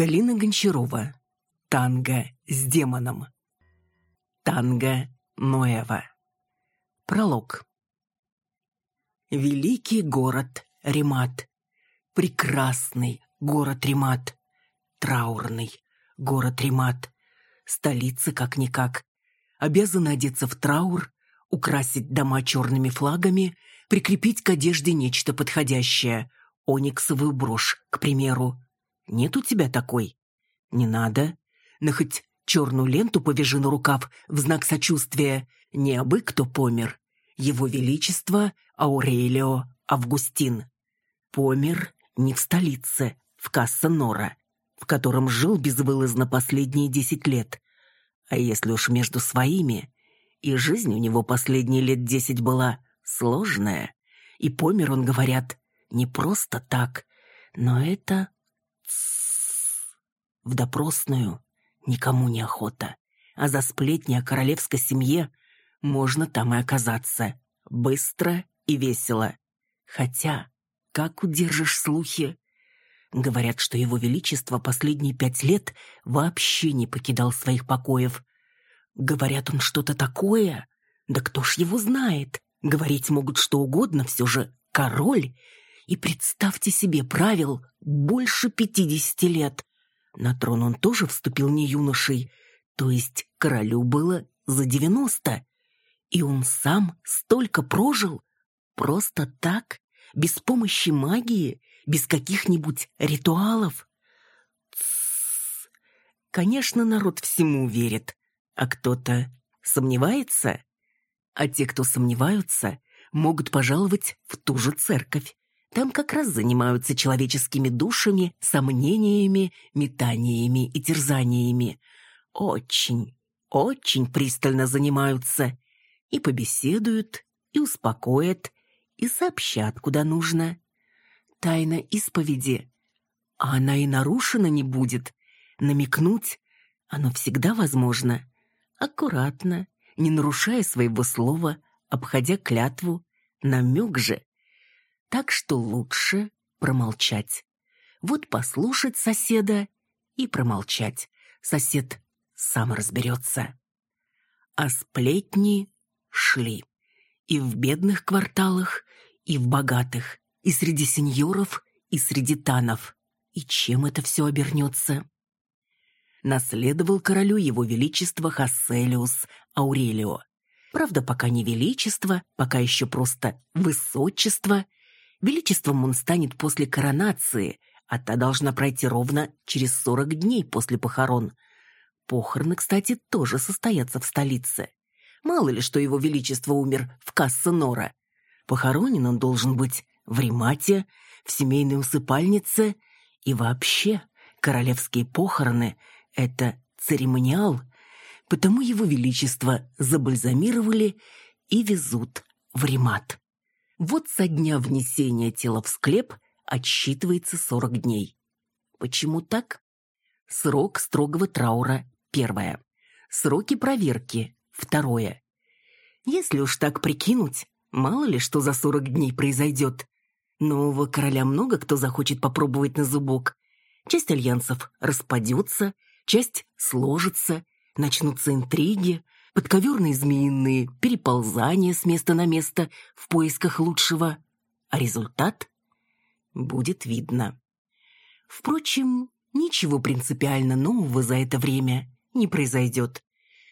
Галина Гончарова. Танго с демоном. Танго Ноева. Пролог. Великий город Римат. Прекрасный город Римат. Траурный город Римат. Столица как-никак. Обязана одеться в траур, украсить дома черными флагами, прикрепить к одежде нечто подходящее. Ониксовую брошь, к примеру. Нет у тебя такой? Не надо. Но хоть черную ленту повяжи на рукав в знак сочувствия. Не абы кто помер. Его Величество Аурелио Августин. Помер не в столице, в Касса-Нора, в котором жил безвылазно последние десять лет. А если уж между своими, и жизнь у него последние лет десять была сложная, и помер он, говорят, не просто так, но это в допросную никому не охота. А за сплетни о королевской семье можно там и оказаться. Быстро и весело. Хотя, как удержишь слухи? Говорят, что его величество последние пять лет вообще не покидал своих покоев. Говорят, он что-то такое? Да кто ж его знает? Говорить могут что угодно, все же король. И представьте себе, правил больше пятидесяти лет. На трон он тоже вступил не юношей, то есть королю было за девяносто. И он сам столько прожил? Просто так? Без помощи магии? Без каких-нибудь ритуалов? Конечно, народ всему верит, а кто-то сомневается. А те, кто сомневаются, могут пожаловать в ту же церковь. Там как раз занимаются человеческими душами, сомнениями, метаниями и терзаниями. Очень, очень пристально занимаются. И побеседуют, и успокоят, и сообщат, куда нужно. Тайна исповеди. А она и нарушена не будет. Намекнуть оно всегда возможно. Аккуратно, не нарушая своего слова, обходя клятву, намек же так что лучше промолчать. Вот послушать соседа и промолчать. Сосед сам разберется. А сплетни шли. И в бедных кварталах, и в богатых, и среди сеньоров, и среди танов. И чем это все обернется? Наследовал королю его величество Хасселиус Аурелио. Правда, пока не величество, пока еще просто высочество – Величеством он станет после коронации, а та должна пройти ровно через сорок дней после похорон. Похороны, кстати, тоже состоятся в столице. Мало ли, что его величество умер в Касса-Нора. Похоронен он должен быть в Римате, в семейной усыпальнице и вообще королевские похороны — это церемониал, потому его величество забальзамировали и везут в Римат. Вот со дня внесения тела в склеп отсчитывается 40 дней. Почему так? Срок строгого траура – первое. Сроки проверки – второе. Если уж так прикинуть, мало ли что за 40 дней произойдет. Нового короля много кто захочет попробовать на зубок. Часть альянсов распадется, часть сложится, начнутся интриги, подковерные змеиные переползания с места на место в поисках лучшего. А результат будет видно. Впрочем, ничего принципиально нового за это время не произойдет.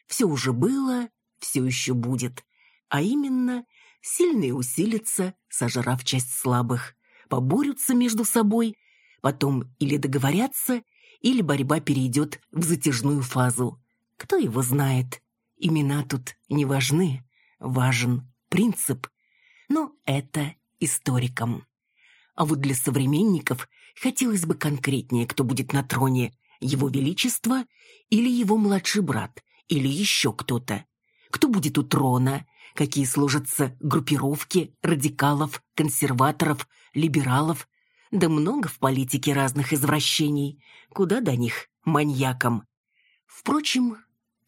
Все уже было, все еще будет. А именно, сильные усилятся, сожрав часть слабых, поборются между собой, потом или договорятся, или борьба перейдет в затяжную фазу. Кто его знает? Имена тут не важны, важен принцип. Но это историкам. А вот для современников хотелось бы конкретнее, кто будет на троне, его величество или его младший брат, или еще кто-то. Кто будет у трона, какие сложатся группировки радикалов, консерваторов, либералов. Да много в политике разных извращений. Куда до них, маньякам? Впрочем,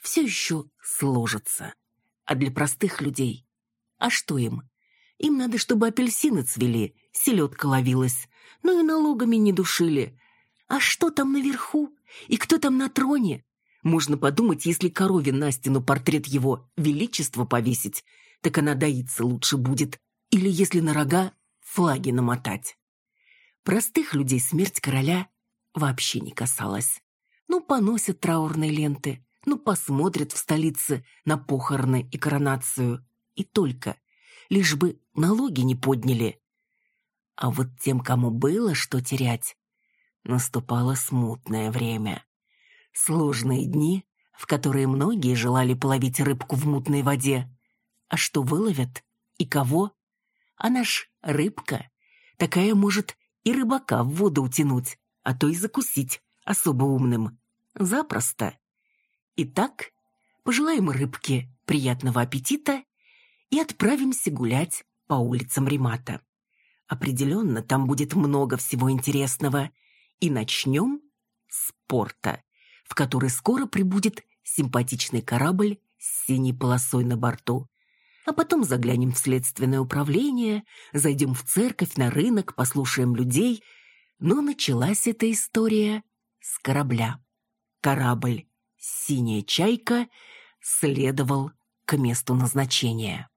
все еще сложится. А для простых людей? А что им? Им надо, чтобы апельсины цвели, селедка ловилась, ну и налогами не душили. А что там наверху? И кто там на троне? Можно подумать, если корове на стену портрет его величества повесить, так она доиться лучше будет. Или если на рога флаги намотать. Простых людей смерть короля вообще не касалась. Ну, поносят траурные ленты, ну, посмотрят в столице на похороны и коронацию. И только. Лишь бы налоги не подняли. А вот тем, кому было что терять, наступало смутное время. Сложные дни, в которые многие желали половить рыбку в мутной воде. А что выловят? И кого? Она ж рыбка. Такая может и рыбака в воду утянуть, а то и закусить особо умным. Запросто. Итак, пожелаем рыбке приятного аппетита и отправимся гулять по улицам Римата. Определенно, там будет много всего интересного. И начнем с порта, в который скоро прибудет симпатичный корабль с синей полосой на борту. А потом заглянем в следственное управление, зайдем в церковь, на рынок, послушаем людей. Но началась эта история с корабля. Корабль «Синяя чайка» следовал к месту назначения.